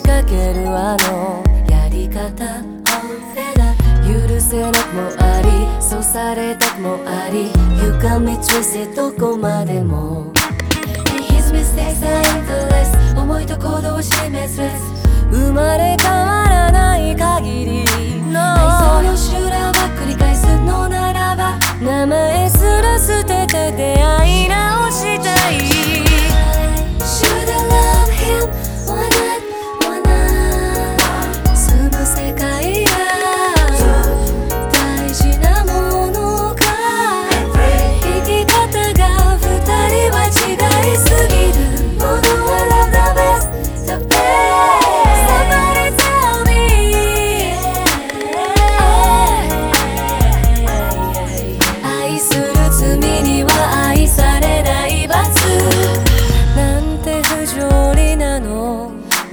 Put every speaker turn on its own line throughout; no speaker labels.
仕掛けるあのやり方許せなくもありそうされたくもあり床道せどこまでも。His mistakes are endless 思いと行動を示す。生まれ変わる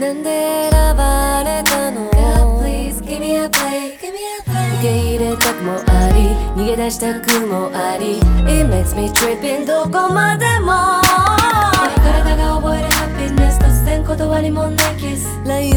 なんで選ばれたの？God please give me a break Give me a 受け入れたくもあり逃げ出したくもあり。It makes me tripping どこまでも。体が覚えるハピネス突然断りもないキス雷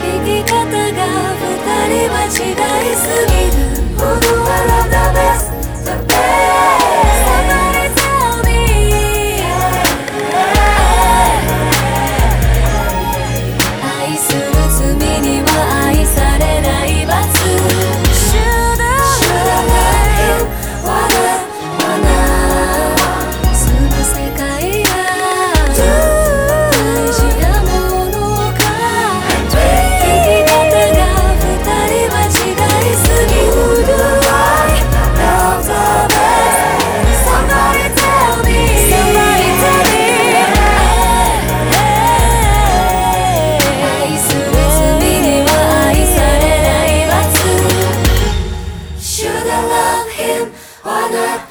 生き方が二人は違いすぎる together.